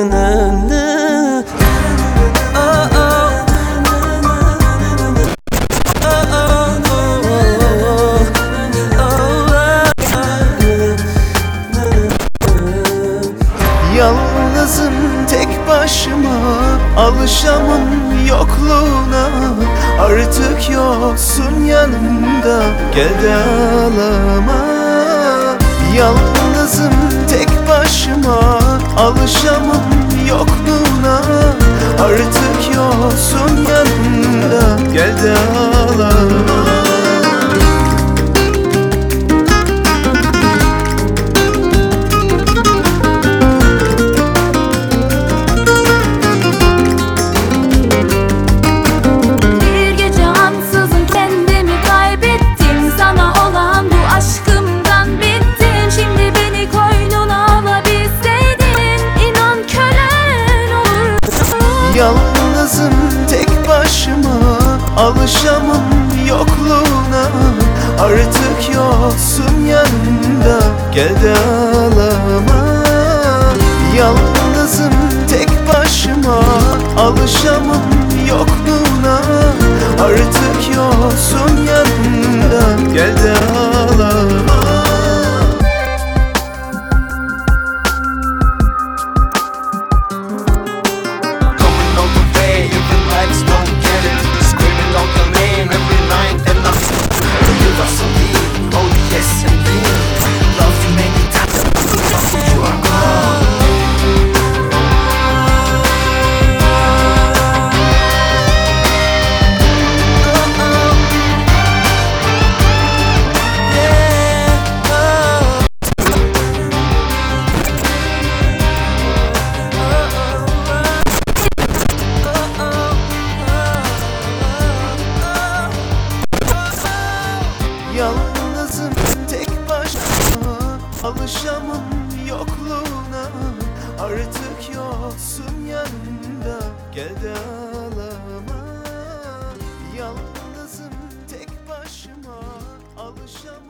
Yalnızım Alışamam yokluğuna Artık yoksun yanımda. Gel de ağlama Yalnızım tek başıma. Alışamam yokluğuna Artık yoksun yanımda. Gel de ağlama Yalnızım tek başıma. Alışamam yokluğuna Artık yoksun yanımda. Gel de ağlama. Yalnızım tek başıma. Alışamam Alışamam yokluğuna Artık yoksun yanımda. Gel de ağlama Yalnızım tek başıma. Alışamam